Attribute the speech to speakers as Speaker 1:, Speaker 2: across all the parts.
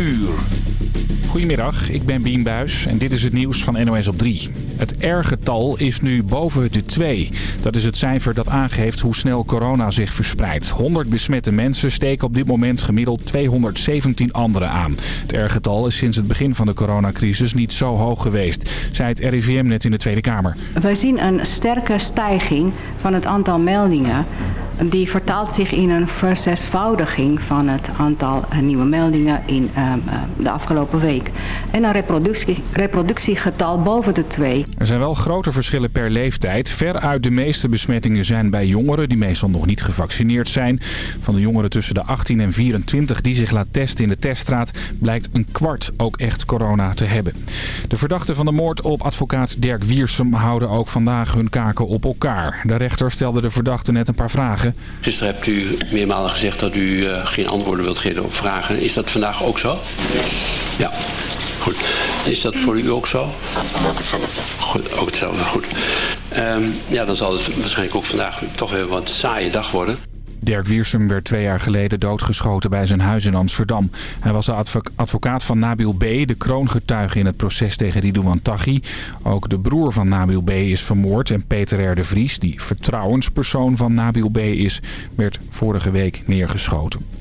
Speaker 1: uur. Goedemiddag, ik ben Bien Buis en dit is het nieuws van NOS op 3. Het R-getal is nu boven de 2. Dat is het cijfer dat aangeeft hoe snel corona zich verspreidt. 100 besmette mensen steken op dit moment gemiddeld 217 anderen aan. Het R-getal is sinds het begin van de coronacrisis niet zo hoog geweest, zei het RIVM net in de Tweede Kamer.
Speaker 2: Wij zien een sterke stijging van het aantal meldingen die vertaalt zich in een verzesvoudiging van het aantal eh, nieuwe meldingen in uh, de afgelopen week. En een reproductie, reproductiegetal boven de 2.
Speaker 1: Er zijn wel grote verschillen per leeftijd. Veruit de meeste besmettingen zijn bij jongeren die meestal nog niet gevaccineerd zijn. Van de jongeren tussen de 18 en 24 die zich laat testen in de teststraat... blijkt een kwart ook echt corona te hebben. De verdachten van de moord op advocaat Dirk Wiersum houden ook vandaag hun kaken op elkaar. De rechter stelde de verdachte net een paar vragen.
Speaker 3: Gisteren hebt u meermalen gezegd dat u uh, geen antwoorden wilt geven op vragen. Is dat vandaag ook zo? Ja. Goed. Is dat voor u ook zo?
Speaker 4: Ook hetzelfde.
Speaker 3: Goed, ook hetzelfde. Goed. Um, ja, dan zal het waarschijnlijk ook vandaag toch weer wat saaie dag worden.
Speaker 1: Dirk Wiersum werd twee jaar geleden doodgeschoten bij zijn huis in Amsterdam. Hij was de advocaat van Nabil B., de kroongetuige in het proces tegen Ridouan Taghi. Ook de broer van Nabil B. is vermoord en Peter R. de Vries, die vertrouwenspersoon van Nabil B. is, werd vorige week neergeschoten.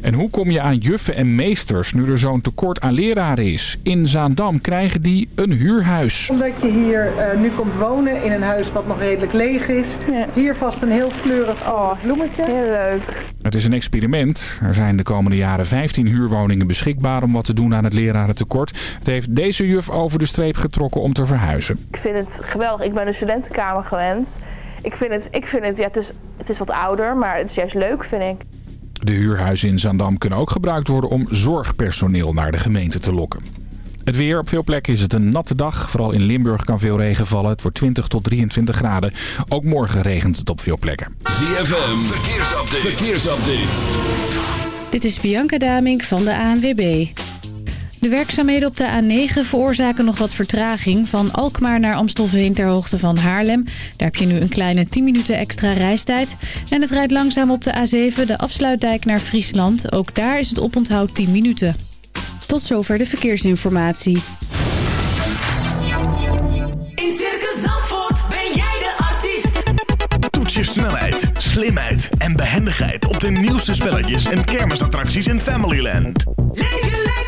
Speaker 1: En hoe kom je aan juffen en meesters nu er zo'n tekort aan leraren is? In Zaandam krijgen die een huurhuis.
Speaker 5: Omdat je hier uh, nu komt wonen in een huis wat nog redelijk leeg is. Ja. Hier vast een heel fleurig oh, bloemetje.
Speaker 6: Heel leuk.
Speaker 1: Het is een experiment. Er zijn de komende jaren 15 huurwoningen beschikbaar om wat te doen aan het lerarentekort. Het heeft deze juf over de streep getrokken om te verhuizen.
Speaker 6: Ik vind het geweldig. Ik ben een studentenkamer gewend. Ik vind het, ik vind het, ja, het is, het is wat ouder, maar het is juist leuk, vind ik.
Speaker 1: De huurhuizen in Zaandam kunnen ook gebruikt worden om zorgpersoneel naar de gemeente te lokken. Het weer. Op veel plekken is het een natte dag. Vooral in Limburg kan veel regen vallen. Het wordt 20 tot 23 graden. Ook morgen regent het op veel plekken.
Speaker 7: ZFM. Verkeersupdate. Verkeersupdate.
Speaker 8: Dit is Bianca Damink van de ANWB. De werkzaamheden op de A9 veroorzaken nog wat vertraging. Van Alkmaar naar Amstelveen ter hoogte van Haarlem. Daar heb je nu een kleine 10 minuten extra reistijd. En het rijdt langzaam op de A7, de afsluitdijk naar Friesland. Ook daar is het oponthoud 10 minuten. Tot zover de verkeersinformatie.
Speaker 9: In Circus Zandvoort ben jij de artiest.
Speaker 7: Toets je snelheid, slimheid en behendigheid op de nieuwste spelletjes en kermisattracties in Familyland.
Speaker 9: Leef je lekker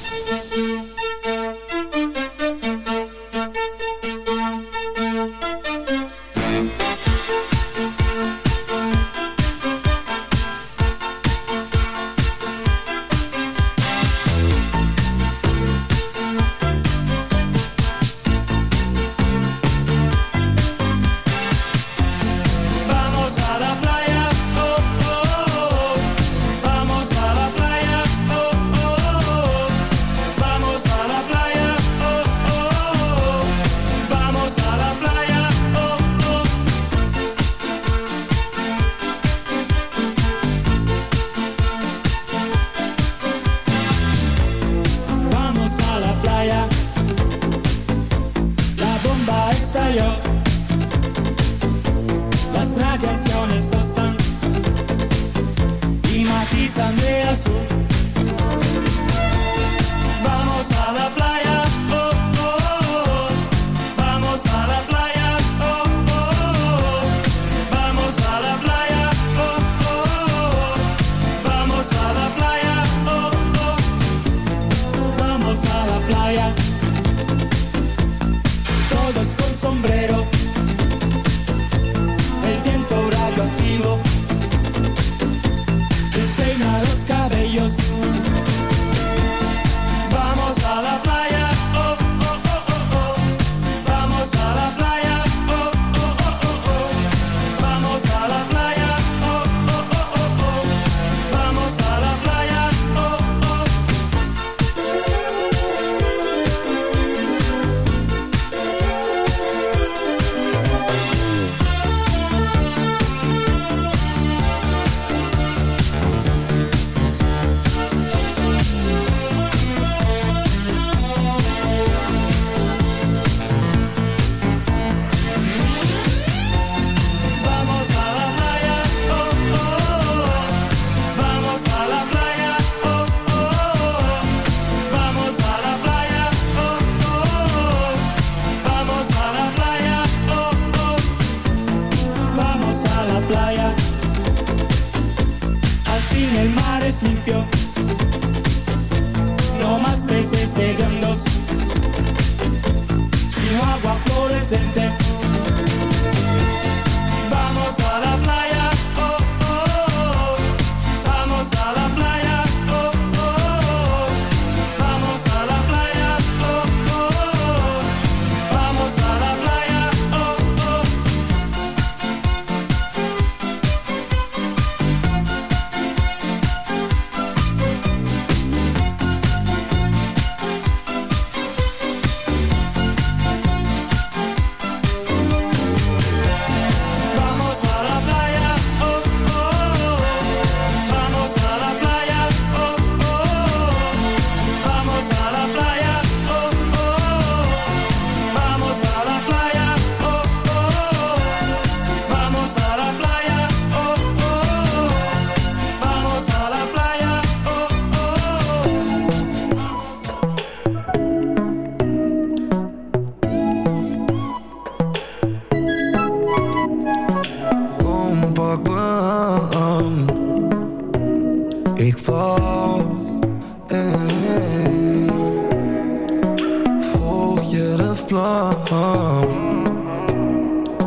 Speaker 10: vlam.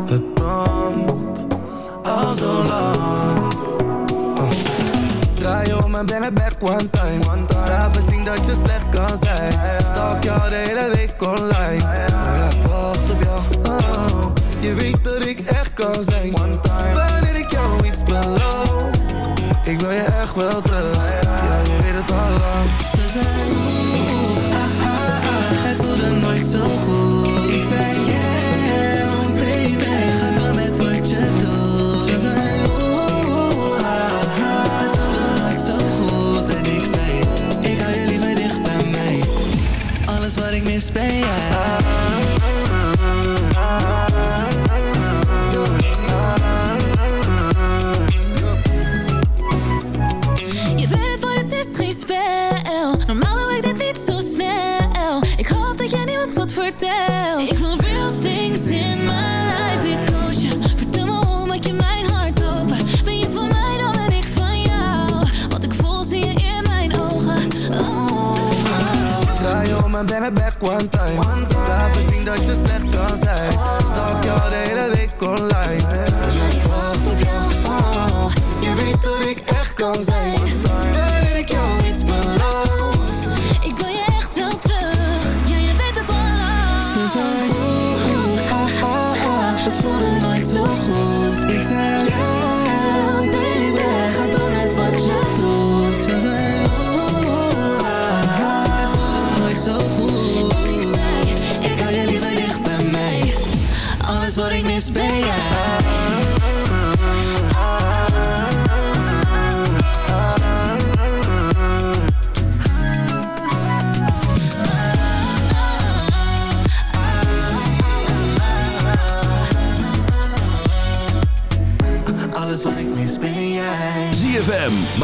Speaker 10: Het brandt al zo lang. Draai om en ben het back one time. Laat me zien dat je slecht kan zijn. Stalk jou de hele week online. one time. Laat me zien dat je slecht kan zijn. Stak je al de hele week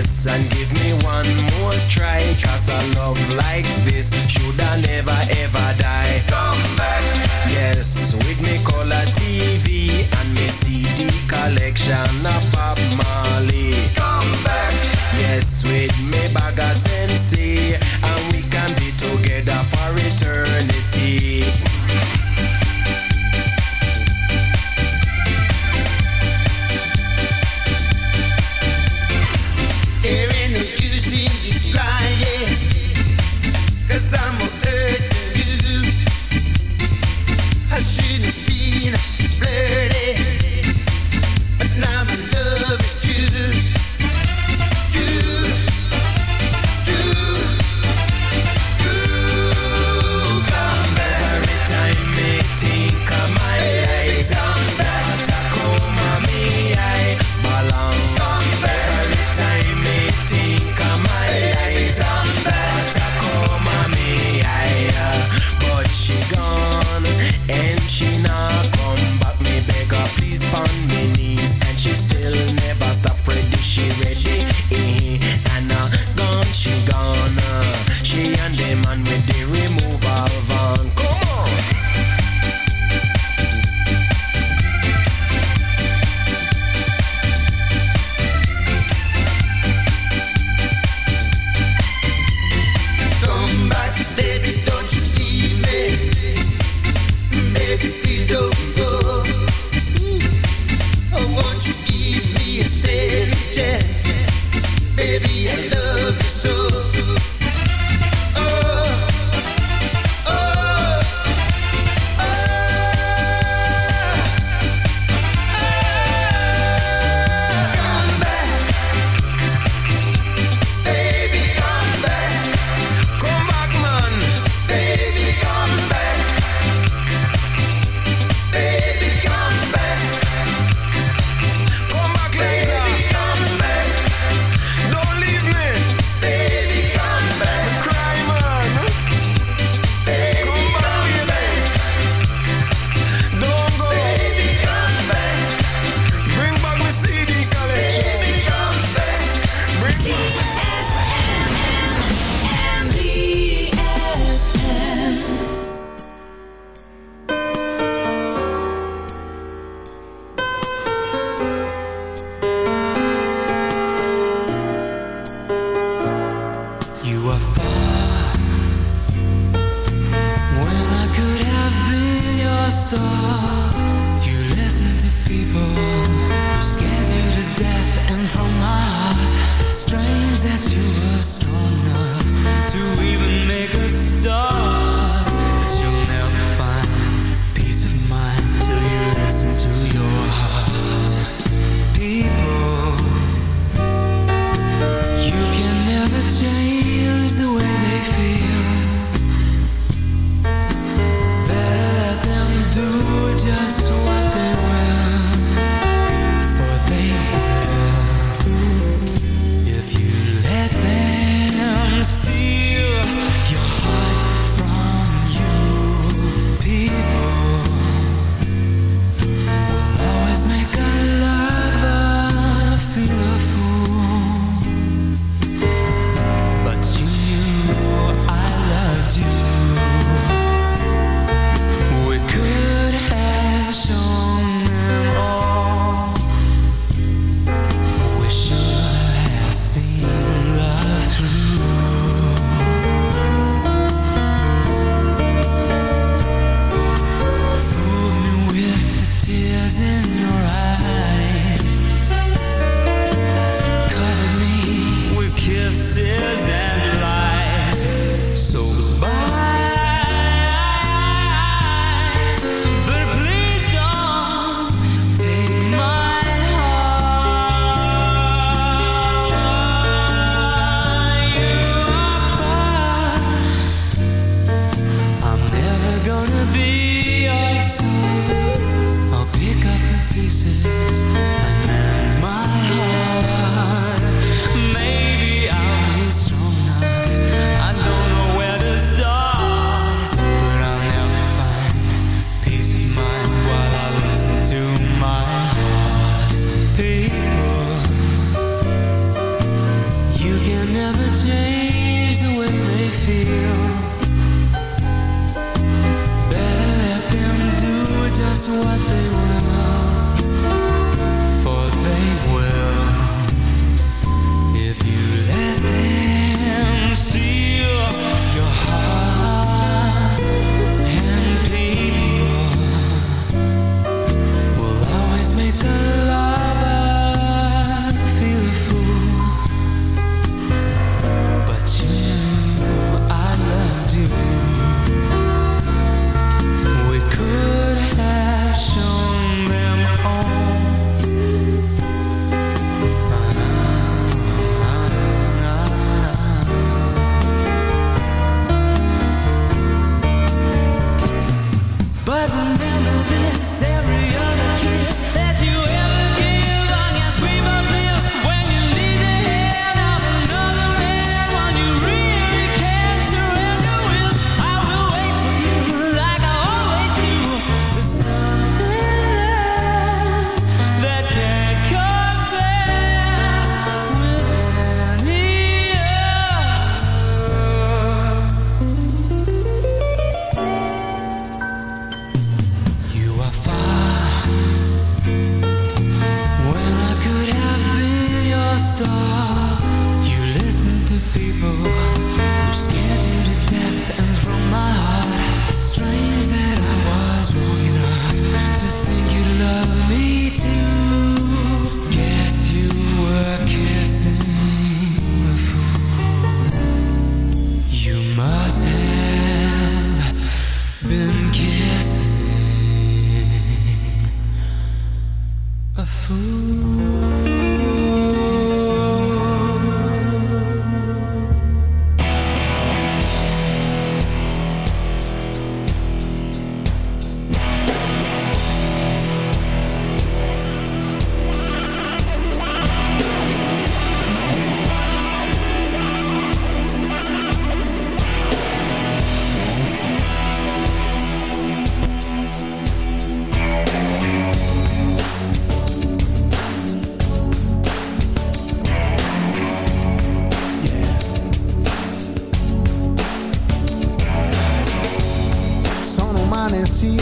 Speaker 11: Yes, and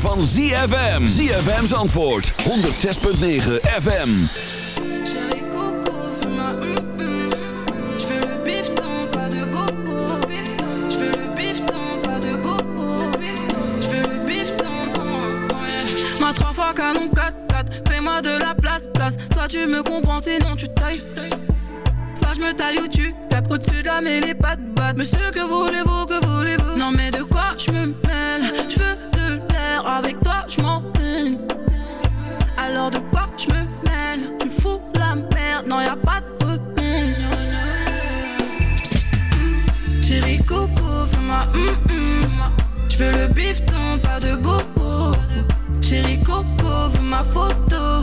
Speaker 12: Van ZFM. ZFM's antwoord, 106.9 FM.
Speaker 9: Chérie Coco, hum hum. Je veux le bifton, pas de bobo. Je veux le bifton, pas de bobo. Je veux le bifton. Ma trois fois canon 4-4, fais-moi de la place, place. Soit tu me comprends, sinon tu tailles. Soit je me taille ou tu tapes au-dessus de la mêlée, pas de batte. Monsieur, que voulez-vous, que voulez-vous Non, mais de quoi je me mêle avec toi je m'en peine. Alors de quoi je me mêle Tu fous la merde, non, y a pas de remède. Mm. Chérie Coco, fais-moi hum hum. Je veux le bifton, pas de bobo. Chérie Coco, veux ma photo.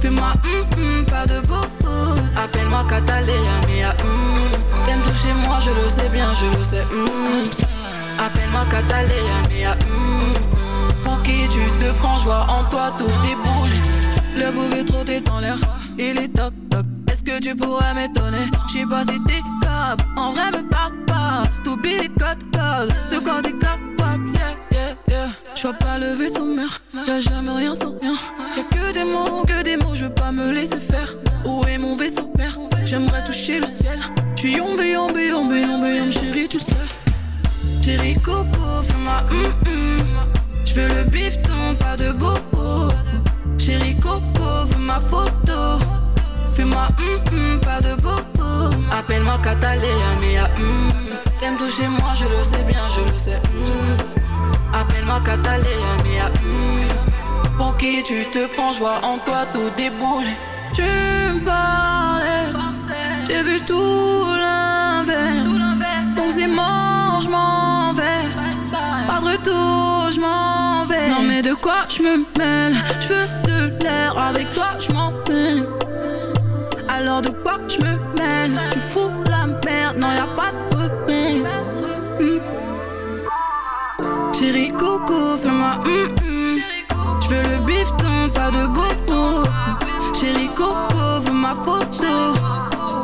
Speaker 9: Fais-moi hum, pas de bobo. Appelle-moi Catalina, mia. T'aimes toucher moi, je le sais bien, je le sais. Appelle-moi Catalina, mia tu te prends, joie en toi, tout déboule. Le bouc est trop dans l'air, il est toc toc. Est-ce que tu pourrais m'étonner? J'sais pas si t'es capable, en vrai me parle pas. Tout billet code code, de quoi t'es capable, yeah yeah yeah. J'vois pas le vaisseau mère, y'a jamais rien sans rien. Y'a que des mots, que des mots, je veux pas me laisser faire. Où est mon vaisseau père J'aimerais toucher le ciel. J'suis yombe, yombe, yombe, yombe, yombe, chérie, tu sais. Chérie Coco, fais-moi hum. J'veux le bifton, pas de bobo. Chérie Coco, veux ma photo. Fais-moi hum hum, pas de bobo. Appelle-moi Catalina, mais hum. T'aimes toucher moi, je le sais bien, je le sais. Mm. Appelle-moi Catalina, Mia. Mm. Pour qui tu te prends, joie en toi, tout déboule. Tu me parlais, j'ai vu tout de quoi je me mêle Je veux de l'air, avec toi je m'en peine. Alors de quoi je me mêle? Tu fous la merde, non y'a pas de remède. Mm. Chérie coco, fais-moi hum hum. Je veux le bifton, pas de bobo. Chérie coco, veux ma photo.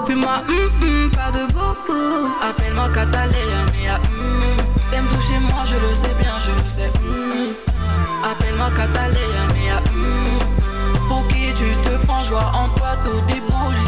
Speaker 9: Fais-moi hum hum, pas de bobo. Appelle-moi Catalina, Mia hum. T'aimes toucher moi, je le sais bien, je le sais. Appelle-moi Catalina, Mia hum. Pour qui tu te prends, joie en toi, tout déboule.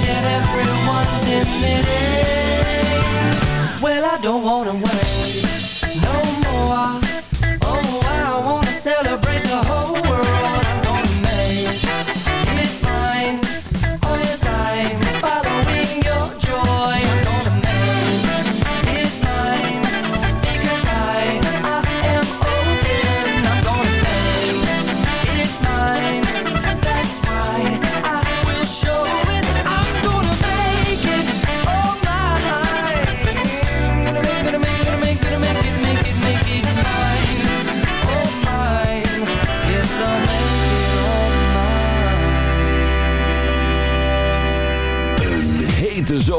Speaker 13: that everyone's. Well, I don't wanna wait no more.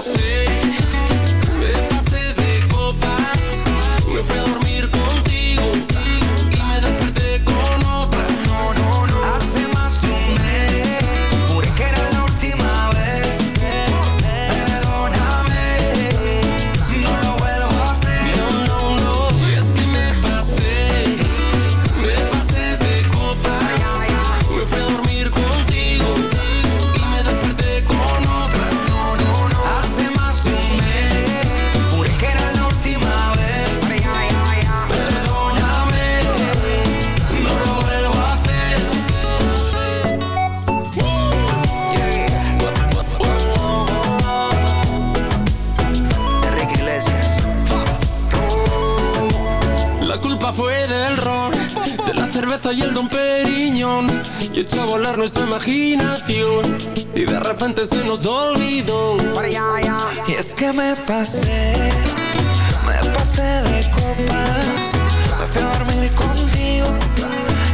Speaker 14: I see repente se nos olvidó. Y es que me pasé, me pasé de copas. Me fui a dormir contigo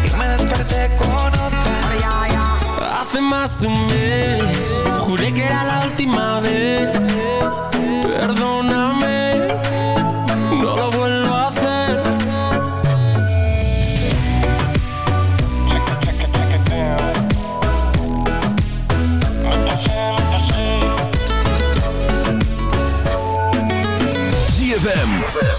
Speaker 14: y me desperté con otra. Hace más de un mes, juré que era la última vez.
Speaker 15: Perdona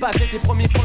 Speaker 16: passé tes premiers
Speaker 9: fois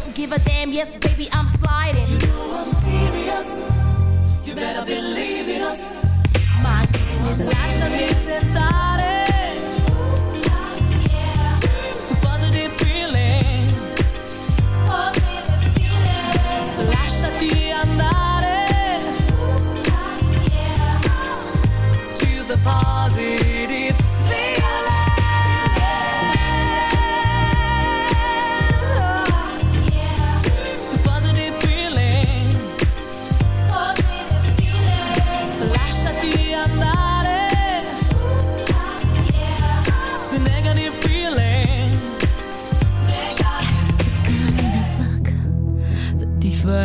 Speaker 17: give a damn, yes, baby, I'm sliding. You know I'm serious. You better believe in us. My business, lasciami sentare. Positive feeling. Lasciati andare. To the positive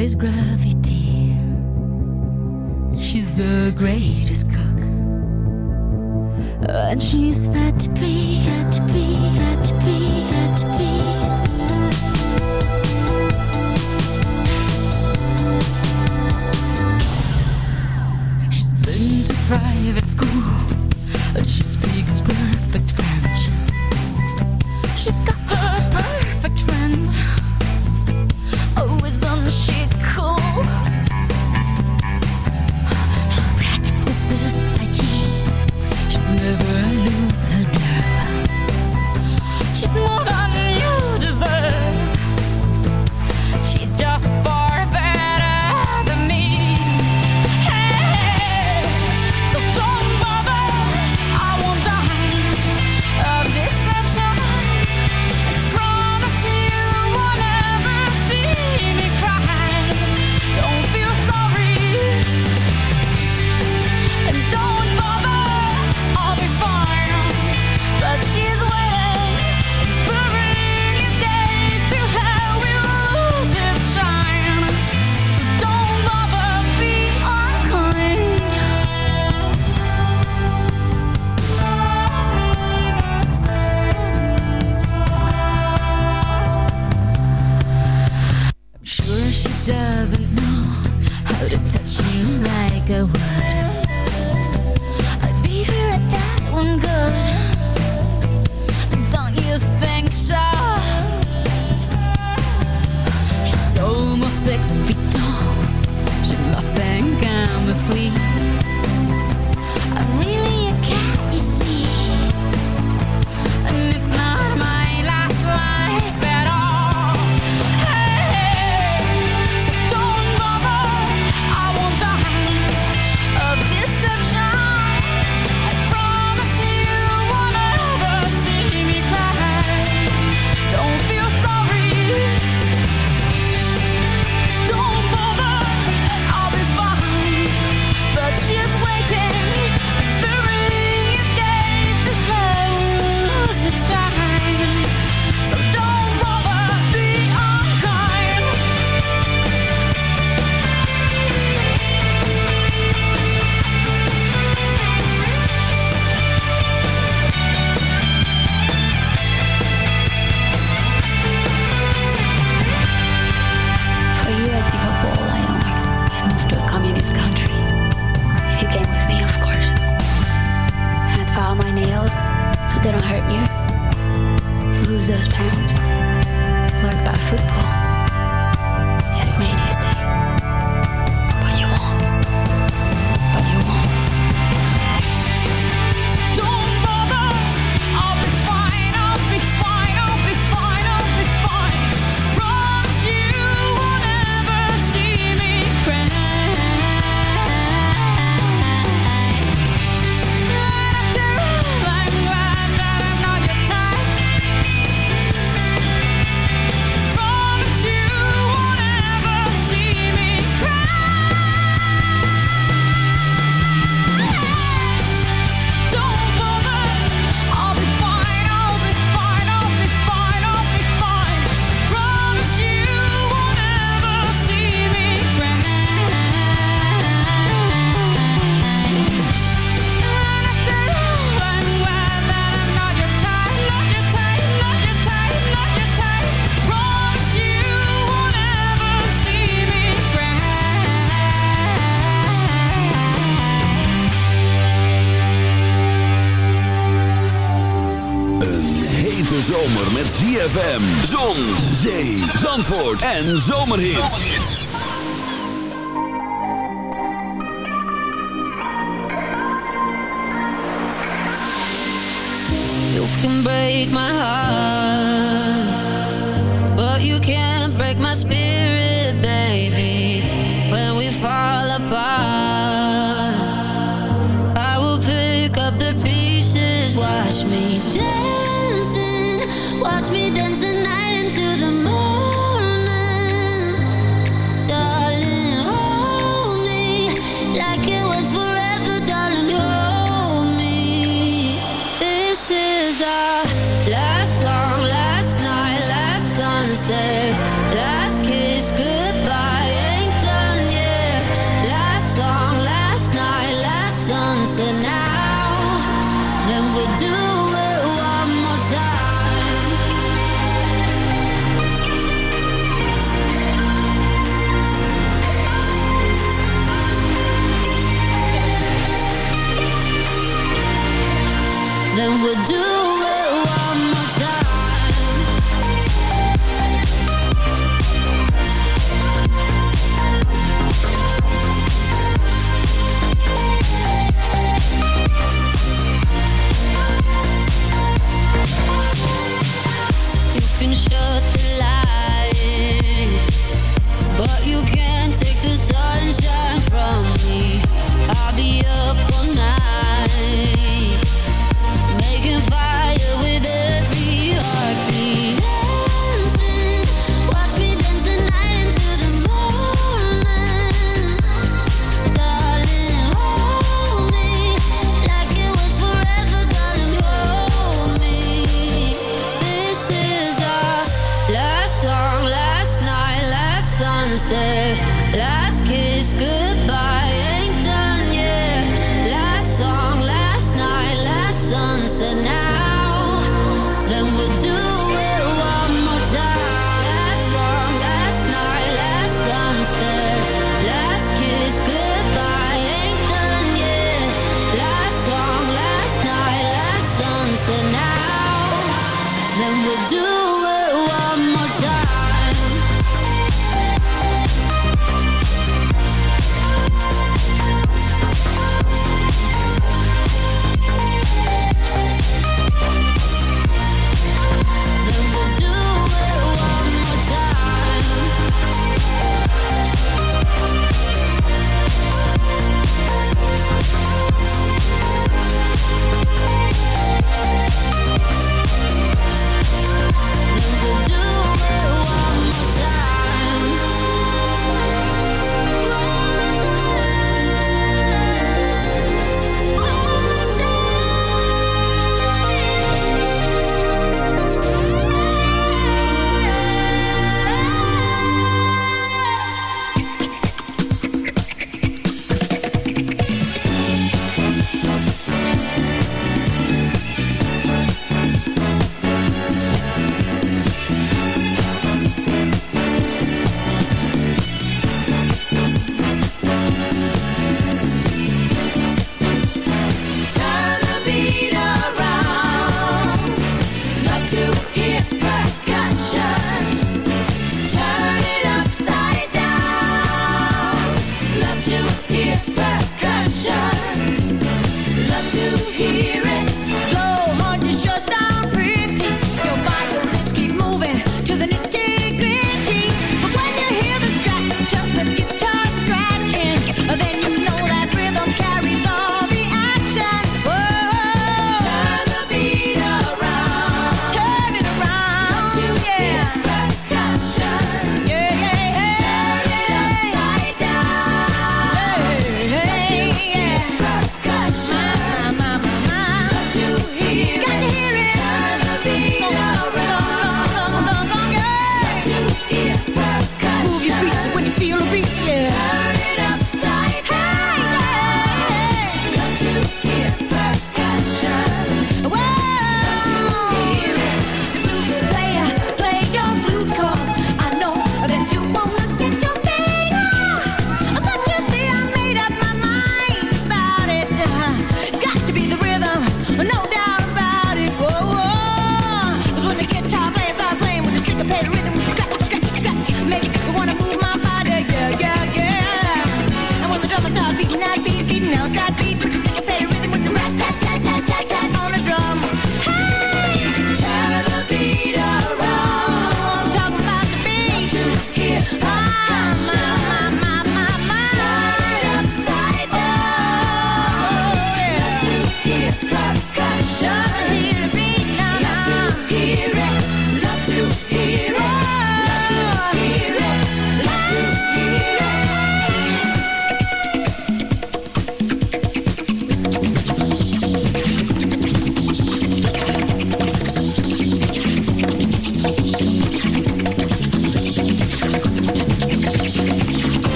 Speaker 15: defies gravity. She's the greatest cook. And she's fat free, fat free, fat free, fat free. She's been to private
Speaker 4: ZFM, Zon, Zee, Zandvoort en Zomerhits.
Speaker 18: You can break my heart, but you can't break my spirit.